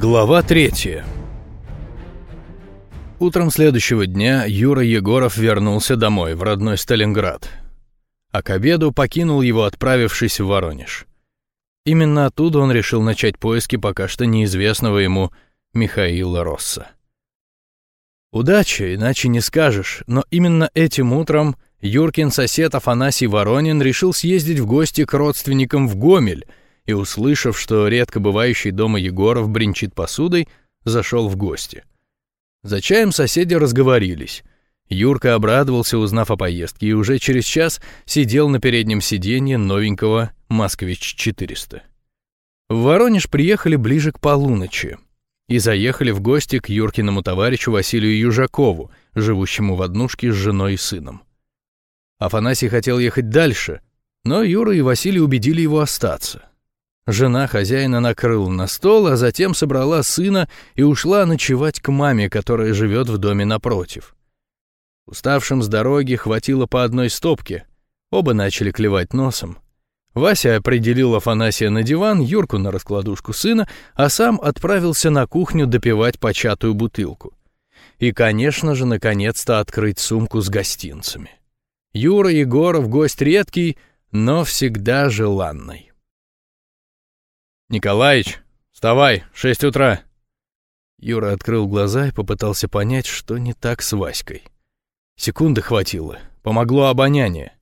Глава третья. Утром следующего дня Юра Егоров вернулся домой, в родной Сталинград. А к обеду покинул его, отправившись в Воронеж. Именно оттуда он решил начать поиски пока что неизвестного ему Михаила Росса. Удача, иначе не скажешь, но именно этим утром Юркин сосед Афанасий Воронин решил съездить в гости к родственникам в Гомель — и, услышав, что редко бывающий дома Егоров бренчит посудой, зашел в гости. За чаем соседи разговорились. Юрка обрадовался, узнав о поездке, и уже через час сидел на переднем сиденье новенького «Москвич-400». В Воронеж приехали ближе к полуночи и заехали в гости к Юркиному товарищу Василию Южакову, живущему в однушке с женой и сыном. Афанасий хотел ехать дальше, но Юра и Василий убедили его остаться. Жена хозяина накрыла на стол, а затем собрала сына и ушла ночевать к маме, которая живет в доме напротив. Уставшим с дороги хватило по одной стопке. Оба начали клевать носом. Вася определил Афанасия на диван, Юрку на раскладушку сына, а сам отправился на кухню допивать початую бутылку. И, конечно же, наконец-то открыть сумку с гостинцами. Юра Егоров гость редкий, но всегда желанный. «Николаич, вставай, шесть утра!» Юра открыл глаза и попытался понять, что не так с Васькой. Секунды хватило, помогло обоняние.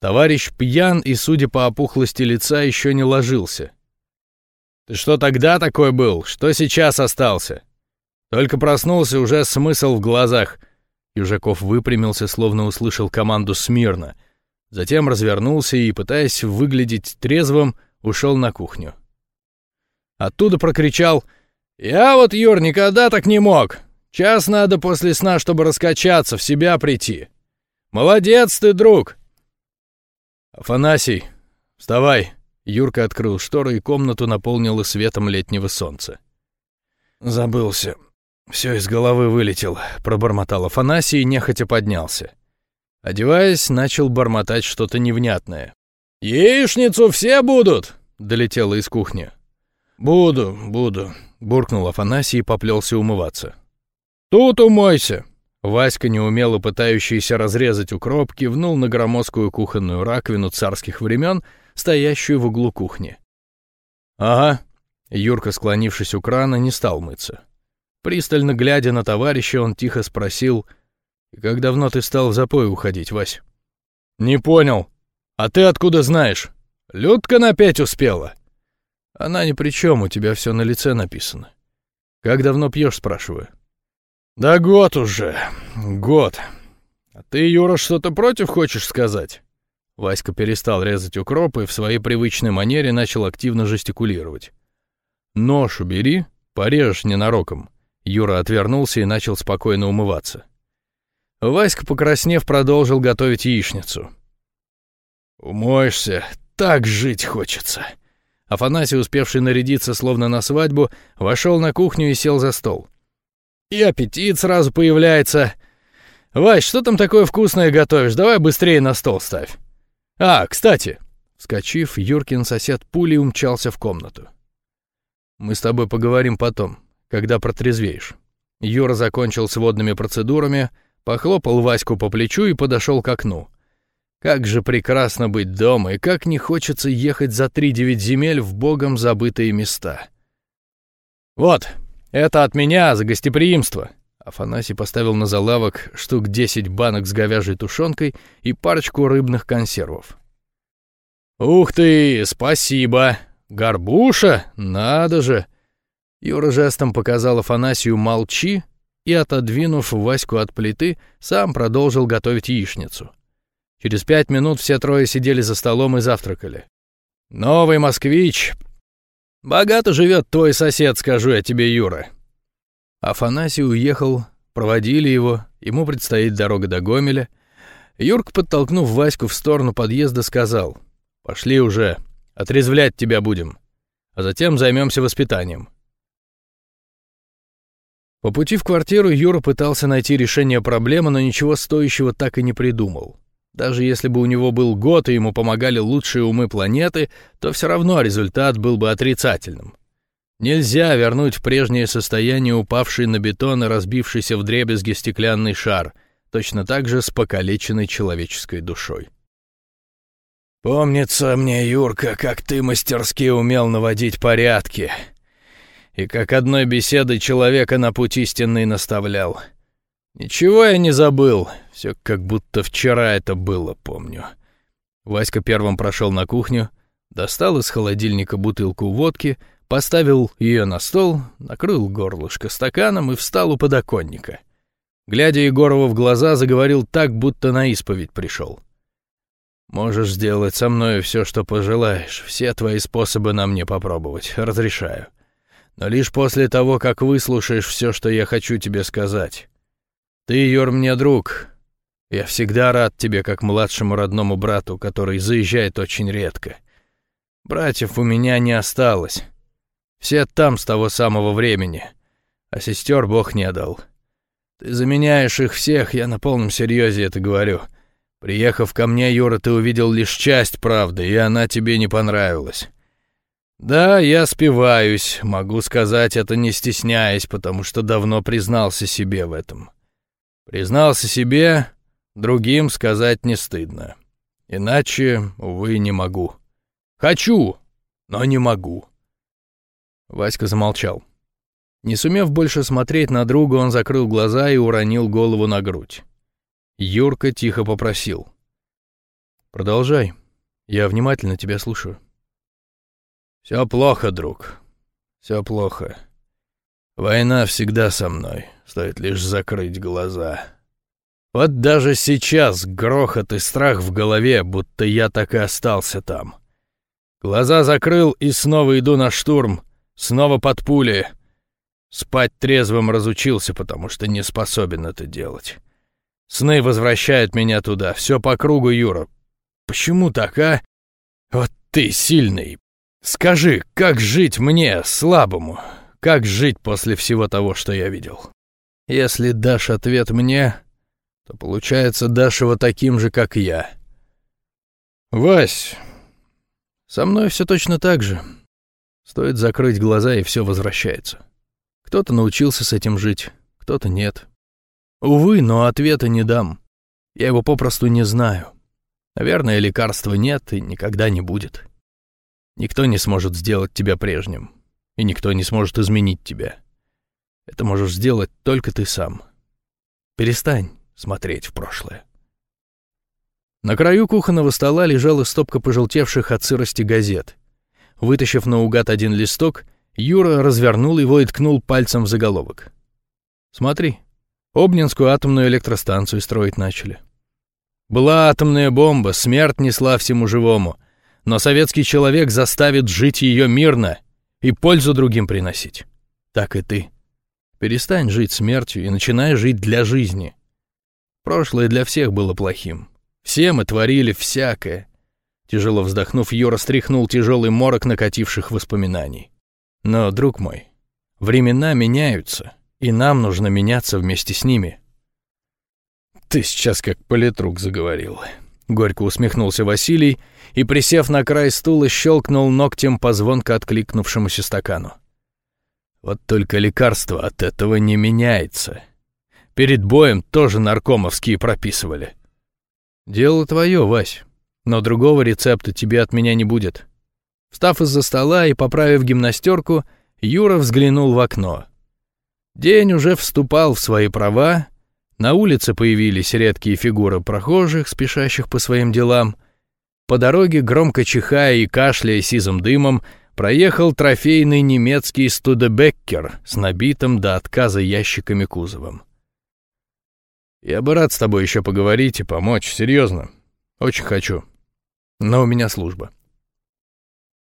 Товарищ пьян и, судя по опухлости лица, еще не ложился. «Ты что тогда такой был? Что сейчас остался?» Только проснулся, уже смысл в глазах. Южаков выпрямился, словно услышал команду смирно. Затем развернулся и, пытаясь выглядеть трезвым, ушел на кухню. Оттуда прокричал «Я вот, Юр, никогда так не мог. Час надо после сна, чтобы раскачаться, в себя прийти. Молодец ты, друг!» «Афанасий, вставай!» Юрка открыл шторы, и комнату наполнило светом летнего солнца. «Забылся. Все из головы вылетел», — пробормотал Афанасий и нехотя поднялся. Одеваясь, начал бормотать что-то невнятное. «Яичницу все будут!» — долетело из кухни. «Буду, буду», — буркнул Афанасий и поплелся умываться. «Тут умойся!» Васька, неумело пытающийся разрезать укроп, кивнул на громоздкую кухонную раковину царских времен, стоящую в углу кухни. «Ага». Юрка, склонившись у крана, не стал мыться. Пристально глядя на товарища, он тихо спросил, «Как давно ты стал в запой уходить, Вась?» «Не понял. А ты откуда знаешь? Людка на пять успела?» Она ни при чем, у тебя все на лице написано. Как давно пьешь, спрашиваю. Да год уже. Год. А ты, Юра, что-то против хочешь сказать? Васька перестал резать укроп и в своей привычной манере начал активно жестикулировать. «Нож убери, порежешь ненароком». Юра отвернулся и начал спокойно умываться. Васька, покраснев, продолжил готовить яичницу. «Умоешься, так жить хочется», Афанасий, успевший нарядиться словно на свадьбу, вошел на кухню и сел за стол. И аппетит сразу появляется. «Вась, что там такое вкусное готовишь? Давай быстрее на стол ставь». «А, кстати!» Вскочив, Юркин сосед пулей умчался в комнату. «Мы с тобой поговорим потом, когда протрезвеешь». Юра закончил с водными процедурами, похлопал Ваську по плечу и подошел к окну. Как же прекрасно быть дома, и как не хочется ехать за три-девять земель в богом забытые места. «Вот, это от меня за гостеприимство!» Афанасий поставил на залавок штук десять банок с говяжьей тушенкой и парочку рыбных консервов. «Ух ты, спасибо! Горбуша? Надо же!» Юра жестом показал Афанасию «молчи» и, отодвинув Ваську от плиты, сам продолжил готовить яичницу. Через пять минут все трое сидели за столом и завтракали. «Новый москвич! Богато живет твой сосед, скажу я тебе, Юра!» Афанасий уехал, проводили его, ему предстоит дорога до Гомеля. Юрк, подтолкнув Ваську в сторону подъезда, сказал, «Пошли уже, отрезвлять тебя будем, а затем займемся воспитанием». По пути в квартиру Юра пытался найти решение проблемы, но ничего стоящего так и не придумал. Даже если бы у него был год и ему помогали лучшие умы планеты, то все равно результат был бы отрицательным. Нельзя вернуть в прежнее состояние упавший на бетон и разбившийся в дребезги стеклянный шар, точно так же с покалеченной человеческой душой. «Помнится мне, Юрка, как ты мастерски умел наводить порядки, и как одной беседой человека на путь истинный наставлял. Ничего я не забыл, все как будто вчера это было, помню». Васька первым прошел на кухню, достал из холодильника бутылку водки — поставил ее на стол, накрыл горлышко стаканом и встал у подоконника. Глядя Егорову в глаза, заговорил так, будто на исповедь пришел. «Можешь сделать со мной все, что пожелаешь, все твои способы на мне попробовать, разрешаю. Но лишь после того, как выслушаешь все, что я хочу тебе сказать. Ты, Юр, мне друг. Я всегда рад тебе, как младшему родному брату, который заезжает очень редко. Братьев у меня не осталось». Все там с того самого времени, а сестер Бог не дал. Ты заменяешь их всех, я на полном серьезе это говорю. Приехав ко мне, Юра, ты увидел лишь часть правды, и она тебе не понравилась. Да, я спиваюсь, могу сказать это не стесняясь, потому что давно признался себе в этом. Признался себе, другим сказать не стыдно. Иначе, увы, не могу. Хочу, но не могу. Васька замолчал. Не сумев больше смотреть на друга, он закрыл глаза и уронил голову на грудь. Юрка тихо попросил. «Продолжай. Я внимательно тебя слушаю». «Все плохо, друг. Все плохо. Война всегда со мной. Стоит лишь закрыть глаза. Вот даже сейчас грохот и страх в голове, будто я так и остался там. Глаза закрыл и снова иду на штурм — Снова под пули. Спать трезвым разучился, потому что не способен это делать. Сны возвращают меня туда, все по кругу, Юра. Почему так, а? Вот ты сильный. Скажи, как жить мне, слабому? Как жить после всего того, что я видел? Если дашь ответ мне, то получается дашь его таким же, как я. Вась, со мной все точно так же. Стоит закрыть глаза, и все возвращается. Кто-то научился с этим жить, кто-то нет. Увы, но ответа не дам. Я его попросту не знаю. Наверное, лекарства нет и никогда не будет. Никто не сможет сделать тебя прежним, и никто не сможет изменить тебя. Это можешь сделать только ты сам. Перестань смотреть в прошлое. На краю кухонного стола лежала стопка пожелтевших от сырости газет — Вытащив наугад один листок, Юра развернул его и ткнул пальцем в заголовок. «Смотри, Обнинскую атомную электростанцию строить начали. Была атомная бомба, смерть несла всему живому, но советский человек заставит жить ее мирно и пользу другим приносить. Так и ты. Перестань жить смертью и начинай жить для жизни. Прошлое для всех было плохим. Все мы творили всякое, Тяжело вздохнув, Юра стряхнул тяжелый морок накативших воспоминаний. Но, друг мой, времена меняются, и нам нужно меняться вместе с ними. Ты сейчас как политрук заговорил. Горько усмехнулся Василий и, присев на край стула, щелкнул ногтем по звонко откликнувшемуся стакану. Вот только лекарство от этого не меняется. Перед боем тоже наркомовские прописывали. Дело твое, Вась. Но другого рецепта тебе от меня не будет. Встав из-за стола и поправив гимнастерку, Юра взглянул в окно. День уже вступал в свои права, на улице появились редкие фигуры прохожих, спешащих по своим делам. По дороге, громко чихая и кашляя сизым дымом, проехал трофейный немецкий студебеккер с набитым до отказа ящиками кузовом. «Я бы рад с тобой еще поговорить и помочь, серьезно. Очень хочу», но у меня служба.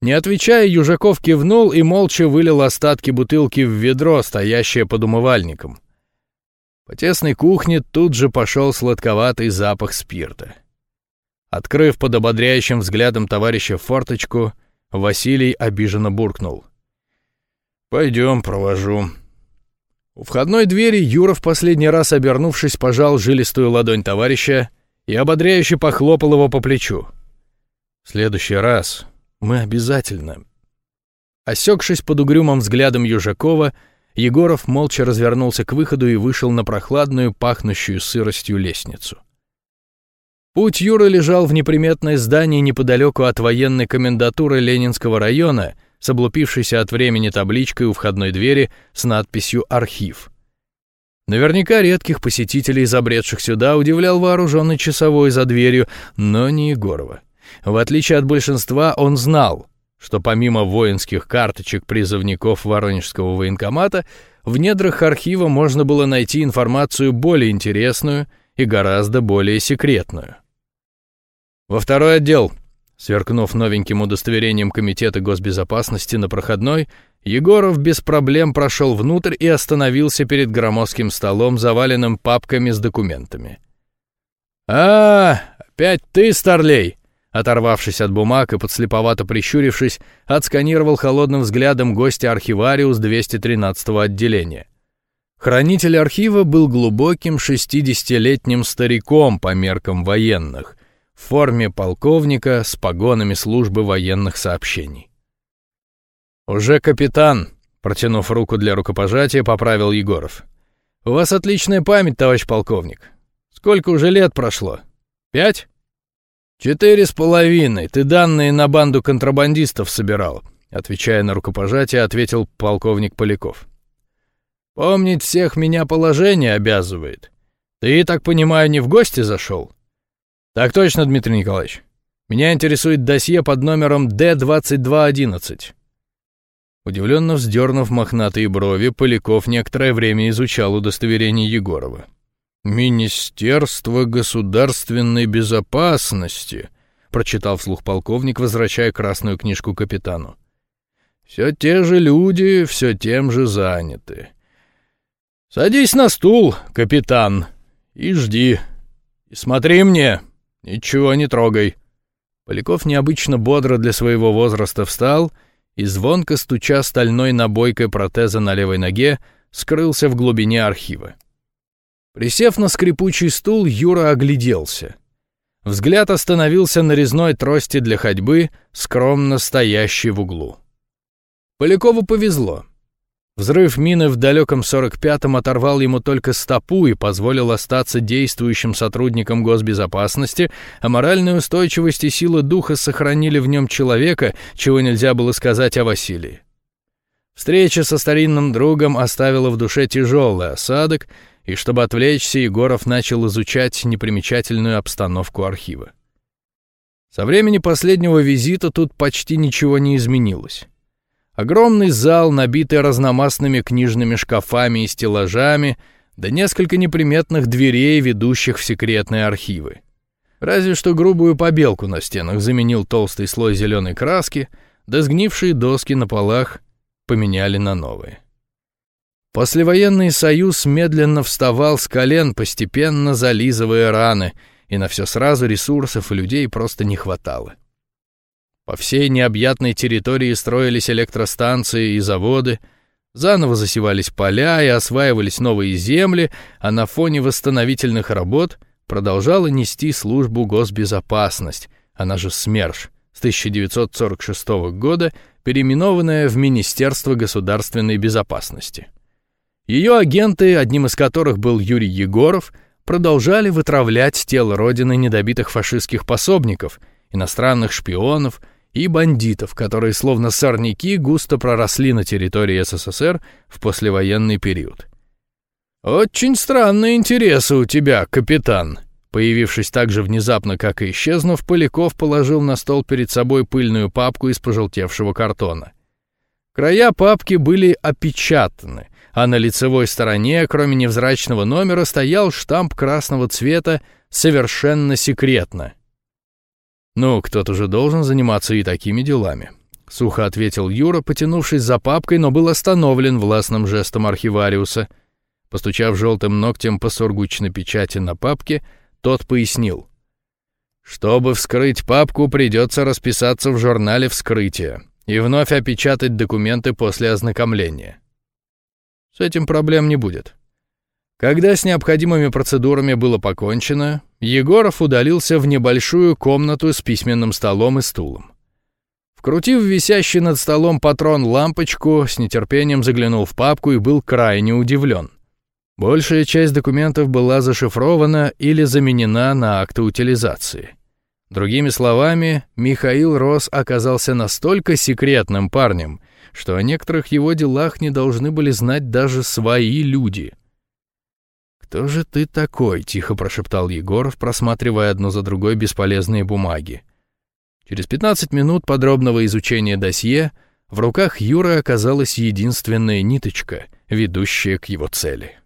Не отвечая, Южаков кивнул и молча вылил остатки бутылки в ведро, стоящее под умывальником. По тесной кухне тут же пошел сладковатый запах спирта. Открыв под ободряющим взглядом товарища форточку, Василий обиженно буркнул. «Пойдем, провожу». У входной двери Юра в последний раз, обернувшись, пожал жилистую ладонь товарища и ободряюще похлопал его по плечу. В следующий раз мы обязательно Осекшись под угрюмым взглядом Южакова, Егоров молча развернулся к выходу и вышел на прохладную, пахнущую сыростью лестницу. Путь Юры лежал в неприметное здание неподалеку от военной комендатуры Ленинского района с облупившейся от времени табличкой у входной двери с надписью «Архив». Наверняка редких посетителей, забредших сюда, удивлял вооруженный часовой за дверью, но не Егорова. В отличие от большинства, он знал, что помимо воинских карточек призывников Воронежского военкомата, в недрах архива можно было найти информацию более интересную и гораздо более секретную. Во второй отдел, сверкнув новеньким удостоверением Комитета госбезопасности на проходной, Егоров без проблем прошел внутрь и остановился перед громоздким столом, заваленным папками с документами. «А, опять ты, старлей!» Оторвавшись от бумаг и подслеповато прищурившись, отсканировал холодным взглядом гостя архивариус 213-го отделения. Хранитель архива был глубоким 60-летним стариком по меркам военных, в форме полковника с погонами службы военных сообщений. «Уже капитан», — протянув руку для рукопожатия, поправил Егоров. «У вас отличная память, товарищ полковник. Сколько уже лет прошло? Пять?» «Четыре с половиной. Ты данные на банду контрабандистов собирал», — отвечая на рукопожатие, ответил полковник Поляков. «Помнить всех меня положение обязывает. Ты, так понимаю, не в гости зашел?» «Так точно, Дмитрий Николаевич. Меня интересует досье под номером Д-2211. Удивленно вздернув мохнатые брови, Поляков некоторое время изучал удостоверение Егорова. «Министерство государственной безопасности», — прочитал вслух полковник, возвращая красную книжку капитану. «Все те же люди, все тем же заняты. Садись на стул, капитан, и жди. И смотри мне, ничего не трогай». Поляков необычно бодро для своего возраста встал — и, звонко стуча стальной набойкой протеза на левой ноге, скрылся в глубине архива. Присев на скрипучий стул, Юра огляделся. Взгляд остановился на резной трости для ходьбы, скромно стоящей в углу. Полякову повезло. Взрыв мины в далеком 45-м оторвал ему только стопу и позволил остаться действующим сотрудником госбезопасности, а моральная устойчивость и сила духа сохранили в нем человека, чего нельзя было сказать о Василии. Встреча со старинным другом оставила в душе тяжелый осадок, и чтобы отвлечься, Егоров начал изучать непримечательную обстановку архива. Со времени последнего визита тут почти ничего не изменилось. Огромный зал, набитый разномастными книжными шкафами и стеллажами, да несколько неприметных дверей, ведущих в секретные архивы. Разве что грубую побелку на стенах заменил толстый слой зеленой краски, да сгнившие доски на полах поменяли на новые. Послевоенный союз медленно вставал с колен, постепенно зализывая раны, и на все сразу ресурсов и людей просто не хватало. По всей необъятной территории строились электростанции и заводы, заново засевались поля и осваивались новые земли, а на фоне восстановительных работ продолжала нести службу госбезопасность, она же СМЕРШ, с 1946 года переименованная в Министерство государственной безопасности. Ее агенты, одним из которых был Юрий Егоров, продолжали вытравлять с тел Родины недобитых фашистских пособников, иностранных шпионов — и бандитов, которые словно сорняки густо проросли на территории СССР в послевоенный период. «Очень странные интересы у тебя, капитан», Появившись так же внезапно, как и исчезнув, Поляков положил на стол перед собой пыльную папку из пожелтевшего картона. Края папки были опечатаны, а на лицевой стороне, кроме невзрачного номера, стоял штамп красного цвета «Совершенно секретно». «Ну, кто-то же должен заниматься и такими делами», — сухо ответил Юра, потянувшись за папкой, но был остановлен властным жестом архивариуса. Постучав желтым ногтем по сургучной печати на папке, тот пояснил. «Чтобы вскрыть папку, придется расписаться в журнале вскрытия и вновь опечатать документы после ознакомления. С этим проблем не будет. Когда с необходимыми процедурами было покончено, Егоров удалился в небольшую комнату с письменным столом и стулом. Вкрутив висящий над столом патрон лампочку, с нетерпением заглянул в папку и был крайне удивлен. Большая часть документов была зашифрована или заменена на акты утилизации. Другими словами, Михаил Рос оказался настолько секретным парнем, что о некоторых его делах не должны были знать даже свои люди. «Кто же ты такой?» — тихо прошептал Егоров, просматривая одну за другой бесполезные бумаги. Через 15 минут подробного изучения досье в руках Юры оказалась единственная ниточка, ведущая к его цели.